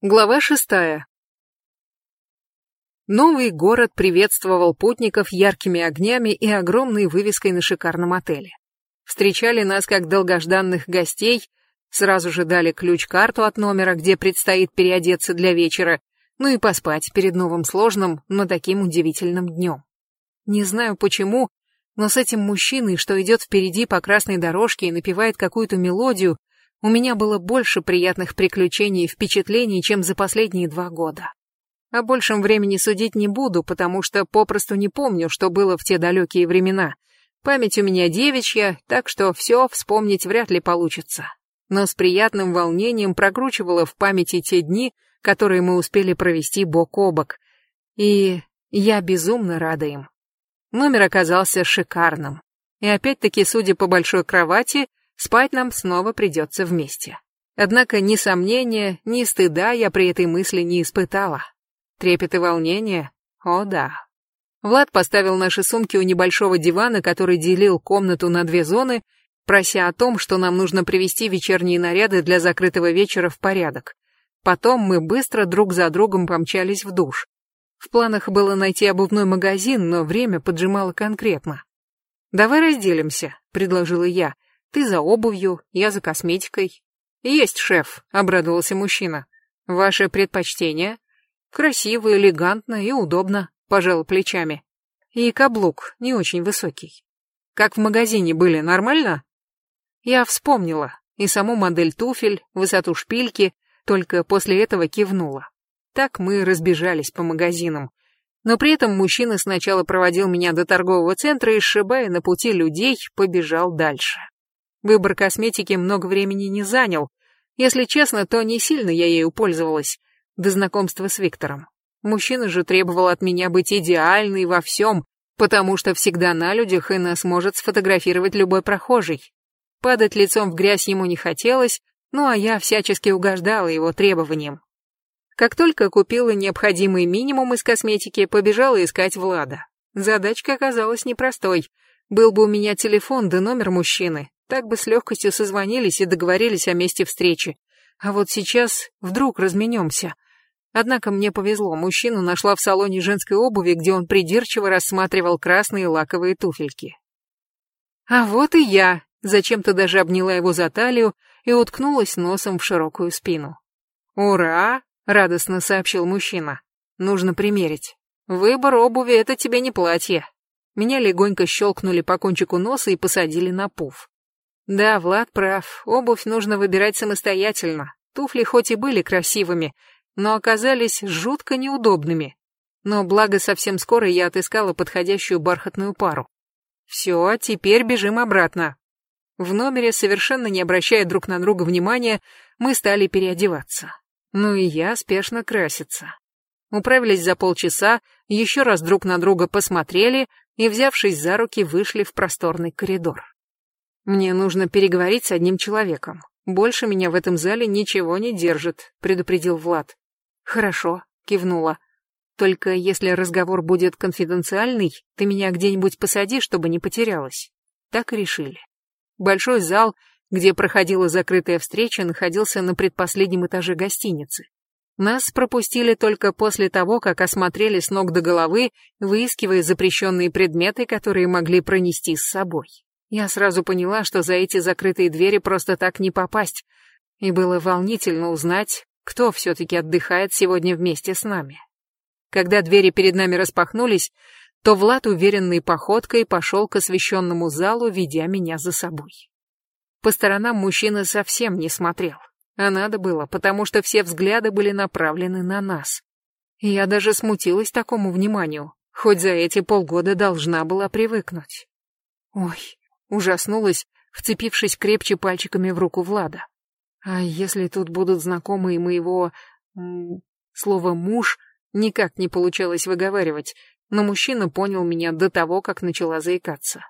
Глава шестая. Новый город приветствовал путников яркими огнями и огромной вывеской на шикарном отеле. Встречали нас как долгожданных гостей, сразу же дали ключ-карту от номера, где предстоит переодеться для вечера, ну и поспать перед новым сложным, но таким удивительным днем. Не знаю почему, но с этим мужчиной, что идет впереди по красной дорожке и напевает какую-то мелодию, у меня было больше приятных приключений и впечатлений, чем за последние два года. О большем времени судить не буду, потому что попросту не помню, что было в те далекие времена. Память у меня девичья, так что все вспомнить вряд ли получится. Но с приятным волнением прокручивала в памяти те дни, которые мы успели провести бок о бок. И я безумно рада им. Номер оказался шикарным. И опять-таки, судя по большой кровати, Спать нам снова придется вместе. Однако ни сомнения, ни стыда я при этой мысли не испытала. Трепет и волнение? О да. Влад поставил наши сумки у небольшого дивана, который делил комнату на две зоны, прося о том, что нам нужно привести вечерние наряды для закрытого вечера в порядок. Потом мы быстро друг за другом помчались в душ. В планах было найти обувной магазин, но время поджимало конкретно. «Давай разделимся», — предложила я. Ты за обувью, я за косметикой. Есть, шеф, обрадовался мужчина. Ваше предпочтение? Красиво, элегантно и удобно, пожал плечами. И каблук не очень высокий. Как в магазине были, нормально? Я вспомнила и саму модель туфель, высоту шпильки, только после этого кивнула. Так мы разбежались по магазинам. Но при этом мужчина сначала проводил меня до торгового центра и, сшибая на пути людей, побежал дальше. Выбор косметики много времени не занял. Если честно, то не сильно я ею пользовалась до знакомства с Виктором. Мужчина же требовал от меня быть идеальной во всем, потому что всегда на людях и нас может сфотографировать любой прохожий. Падать лицом в грязь ему не хотелось, ну а я всячески угождала его требованиям. Как только купила необходимый минимум из косметики, побежала искать Влада. Задачка оказалась непростой. Был бы у меня телефон да номер мужчины, так бы с легкостью созвонились и договорились о месте встречи. А вот сейчас вдруг разменемся. Однако мне повезло, мужчину нашла в салоне женской обуви, где он придирчиво рассматривал красные лаковые туфельки. А вот и я, зачем-то даже обняла его за талию и уткнулась носом в широкую спину. «Ура!» — радостно сообщил мужчина. «Нужно примерить. Выбор обуви — это тебе не платье». Меня легонько щелкнули по кончику носа и посадили на пуф. Да, Влад прав, обувь нужно выбирать самостоятельно. Туфли хоть и были красивыми, но оказались жутко неудобными. Но благо совсем скоро я отыскала подходящую бархатную пару. Все, теперь бежим обратно. В номере, совершенно не обращая друг на друга внимания, мы стали переодеваться. Ну и я спешно краситься. Управились за полчаса, еще раз друг на друга посмотрели и, взявшись за руки, вышли в просторный коридор. Мне нужно переговорить с одним человеком. Больше меня в этом зале ничего не держит, предупредил Влад. Хорошо, кивнула. Только если разговор будет конфиденциальный, ты меня где-нибудь посади, чтобы не потерялась. Так и решили. Большой зал, где проходила закрытая встреча, находился на предпоследнем этаже гостиницы. Нас пропустили только после того, как осмотрели с ног до головы, выискивая запрещенные предметы, которые могли пронести с собой. Я сразу поняла, что за эти закрытые двери просто так не попасть, и было волнительно узнать, кто все-таки отдыхает сегодня вместе с нами. Когда двери перед нами распахнулись, то Влад уверенной походкой пошел к освещенному залу, ведя меня за собой. По сторонам мужчина совсем не смотрел, а надо было, потому что все взгляды были направлены на нас. Я даже смутилась такому вниманию, хоть за эти полгода должна была привыкнуть. Ой, Ужаснулась, вцепившись крепче пальчиками в руку Влада. А если тут будут знакомые моего... Слово «муж» никак не получалось выговаривать, но мужчина понял меня до того, как начала заикаться.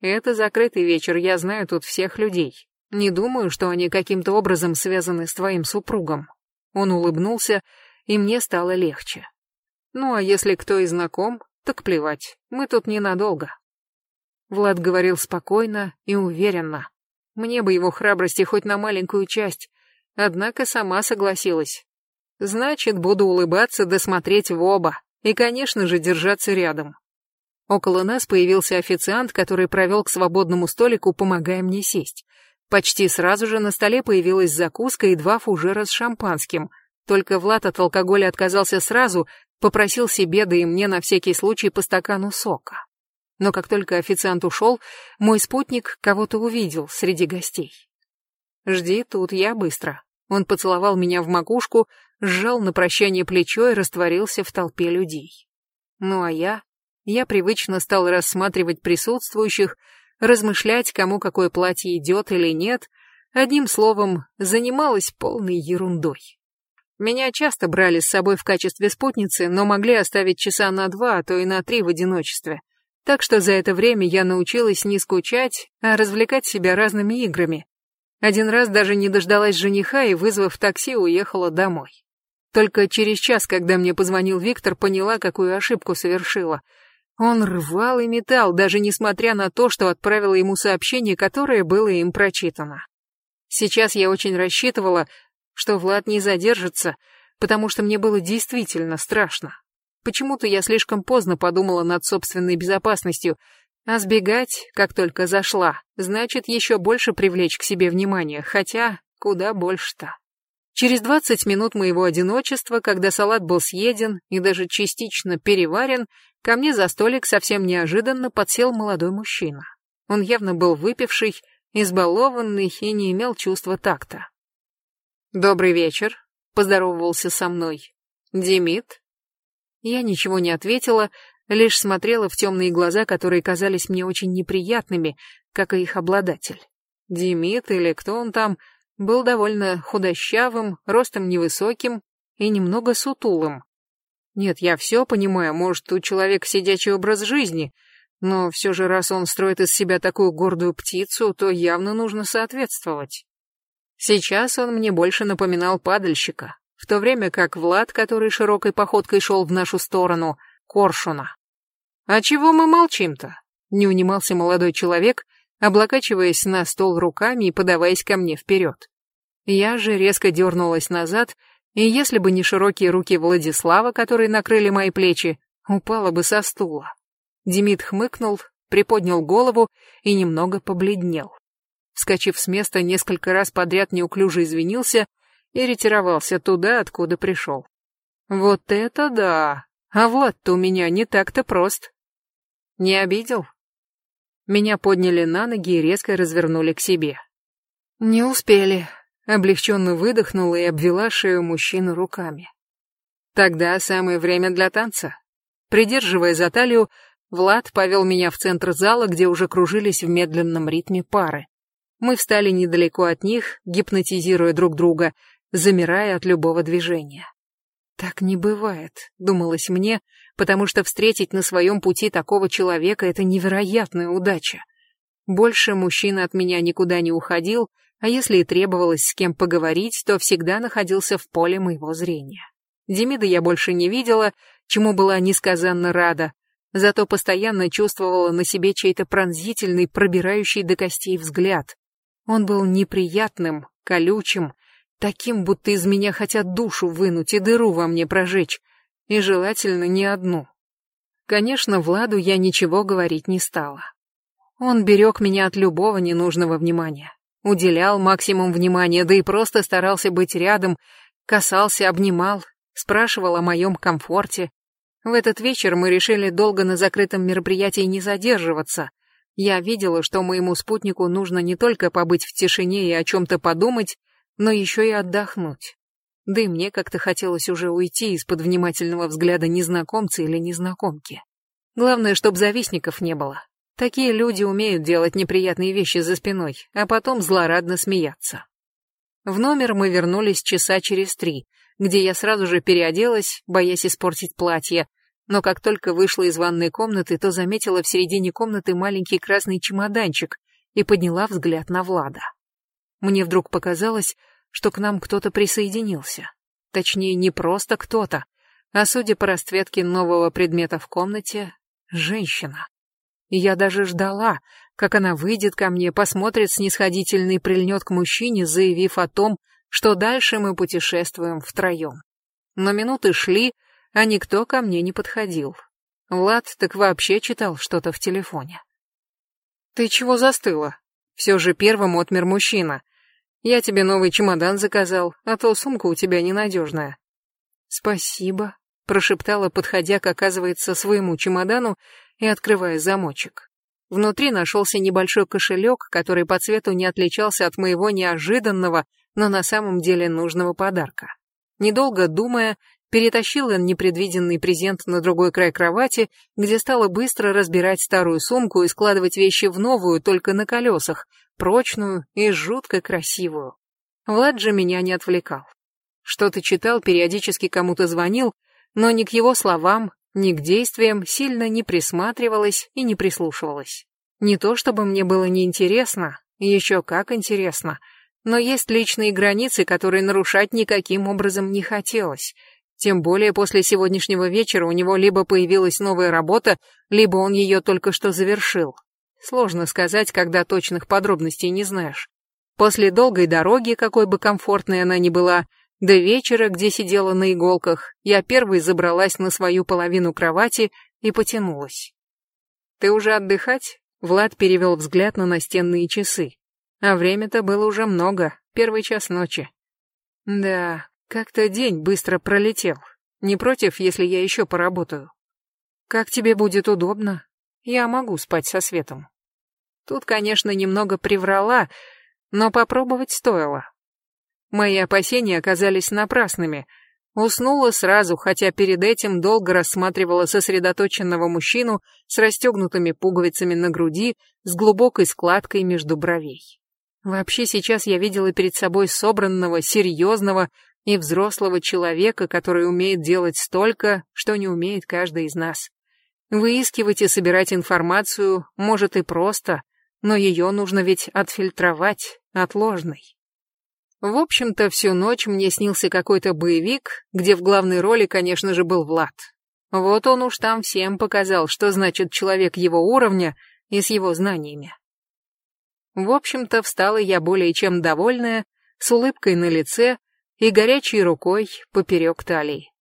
Это закрытый вечер, я знаю тут всех людей. Не думаю, что они каким-то образом связаны с твоим супругом. Он улыбнулся, и мне стало легче. Ну а если кто и знаком, так плевать, мы тут ненадолго. Влад говорил спокойно и уверенно. Мне бы его храбрости хоть на маленькую часть, однако сама согласилась. Значит, буду улыбаться да смотреть в оба. И, конечно же, держаться рядом. Около нас появился официант, который провел к свободному столику, помогая мне сесть. Почти сразу же на столе появилась закуска и два фужера с шампанским. Только Влад от алкоголя отказался сразу, попросил себе, да и мне на всякий случай по стакану сока. Но как только официант ушел, мой спутник кого-то увидел среди гостей. «Жди тут, я быстро». Он поцеловал меня в макушку, сжал на прощание плечо и растворился в толпе людей. Ну а я... Я привычно стал рассматривать присутствующих, размышлять, кому какое платье идет или нет, одним словом, занималась полной ерундой. Меня часто брали с собой в качестве спутницы, но могли оставить часа на два, а то и на три в одиночестве. Так что за это время я научилась не скучать, а развлекать себя разными играми. Один раз даже не дождалась жениха и, вызвав такси, уехала домой. Только через час, когда мне позвонил Виктор, поняла, какую ошибку совершила. Он рвал и метал, даже несмотря на то, что отправила ему сообщение, которое было им прочитано. Сейчас я очень рассчитывала, что Влад не задержится, потому что мне было действительно страшно. Почему-то я слишком поздно подумала над собственной безопасностью, а сбегать, как только зашла, значит еще больше привлечь к себе внимание, хотя куда больше-то. Через 20 минут моего одиночества, когда салат был съеден и даже частично переварен, ко мне за столик совсем неожиданно подсел молодой мужчина. Он явно был выпивший, избалованный и не имел чувства такта. «Добрый вечер», — поздоровался со мной. «Демид?» Я ничего не ответила, лишь смотрела в темные глаза, которые казались мне очень неприятными, как и их обладатель. Демид или кто он там — был довольно худощавым, ростом невысоким и немного сутулым. Нет, я все понимаю, может, у человека сидячий образ жизни, но все же раз он строит из себя такую гордую птицу, то явно нужно соответствовать. Сейчас он мне больше напоминал падальщика, в то время как Влад, который широкой походкой шел в нашу сторону, коршуна. «А чего мы молчим-то?» — не унимался молодой человек, облокачиваясь на стол руками и подаваясь ко мне вперед. Я же резко дернулась назад, и если бы не широкие руки Владислава, которые накрыли мои плечи, упала бы со стула. Демид хмыкнул, приподнял голову и немного побледнел. Вскочив с места, несколько раз подряд неуклюже извинился и ретировался туда, откуда пришел. Вот это да! А Влад-то у меня не так-то прост. Не обидел? Меня подняли на ноги и резко развернули к себе. Не успели. Облегченно выдохнула и обвела шею мужчины руками. Тогда самое время для танца. Придерживая за талию, Влад повел меня в центр зала, где уже кружились в медленном ритме пары. Мы встали недалеко от них, гипнотизируя друг друга, замирая от любого движения. Так не бывает, думалось мне, потому что встретить на своем пути такого человека — это невероятная удача. Больше мужчина от меня никуда не уходил, а если и требовалось с кем поговорить, то всегда находился в поле моего зрения. Демида я больше не видела, чему была несказанно рада, зато постоянно чувствовала на себе чей-то пронзительный, пробирающий до костей взгляд. Он был неприятным, колючим, таким, будто из меня хотят душу вынуть и дыру во мне прожечь, и желательно не одну. Конечно, Владу я ничего говорить не стала. Он берег меня от любого ненужного внимания, уделял максимум внимания, да и просто старался быть рядом, касался, обнимал, спрашивал о моем комфорте. В этот вечер мы решили долго на закрытом мероприятии не задерживаться. Я видела, что моему спутнику нужно не только побыть в тишине и о чем-то подумать, но еще и отдохнуть. Да и мне как-то хотелось уже уйти из-под внимательного взгляда незнакомца или незнакомки. Главное, чтобы завистников не было. Такие люди умеют делать неприятные вещи за спиной, а потом злорадно смеяться. В номер мы вернулись часа через три, где я сразу же переоделась, боясь испортить платье, но как только вышла из ванной комнаты, то заметила в середине комнаты маленький красный чемоданчик и подняла взгляд на Влада. Мне вдруг показалось, что к нам кто-то присоединился. Точнее, не просто кто-то, а судя по расцветке нового предмета в комнате, женщина. И я даже ждала, как она выйдет ко мне, посмотрит снисходительно и прильнет к мужчине, заявив о том, что дальше мы путешествуем втроем. Но минуты шли, а никто ко мне не подходил. Влад так вообще читал что-то в телефоне. «Ты чего застыла?» Все же первым отмер мужчина. «Я тебе новый чемодан заказал, а то сумка у тебя ненадежная». «Спасибо», — прошептала, подходя, как оказывается, своему чемодану и открывая замочек. Внутри нашелся небольшой кошелек, который по цвету не отличался от моего неожиданного, но на самом деле нужного подарка. Недолго думая, перетащила непредвиденный презент на другой край кровати, где стала быстро разбирать старую сумку и складывать вещи в новую, только на колесах, прочную и жутко красивую. Влад же меня не отвлекал. Что-то читал, периодически кому-то звонил, но ни к его словам, ни к действиям сильно не присматривалась и не прислушивалась. Не то чтобы мне было неинтересно, еще как интересно, но есть личные границы, которые нарушать никаким образом не хотелось — тем более после сегодняшнего вечера у него либо появилась новая работа, либо он ее только что завершил. Сложно сказать, когда точных подробностей не знаешь. После долгой дороги, какой бы комфортной она ни была, до вечера, где сидела на иголках, я первой забралась на свою половину кровати и потянулась. «Ты уже отдыхать?» Влад перевел взгляд на настенные часы. А время-то было уже много, первый час ночи. Да, как-то день быстро пролетел. Не против, если я еще поработаю? Как тебе будет удобно? Я могу спать со светом. Тут, конечно, немного приврала, но попробовать стоило. Мои опасения оказались напрасными. Уснула сразу, хотя перед этим долго рассматривала сосредоточенного мужчину с расстегнутыми пуговицами на груди, с глубокой складкой между бровей. Вообще сейчас я видела перед собой собранного, серьезного, и взрослого человека, который умеет делать столько, что не умеет каждый из нас. Выискивать и собирать информацию может и просто, но ее нужно ведь отфильтровать от ложной. В общем-то, всю ночь мне снился какой-то боевик, где в главной роли, конечно же, был Влад. Вот он уж там всем показал, что значит человек его уровня и с его знаниями. В общем-то, встала я более чем довольная, с улыбкой на лице, и горячей рукой поперек талии.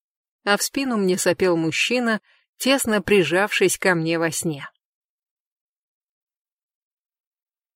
А в спину мне сопел мужчина, тесно прижавшись ко мне во сне.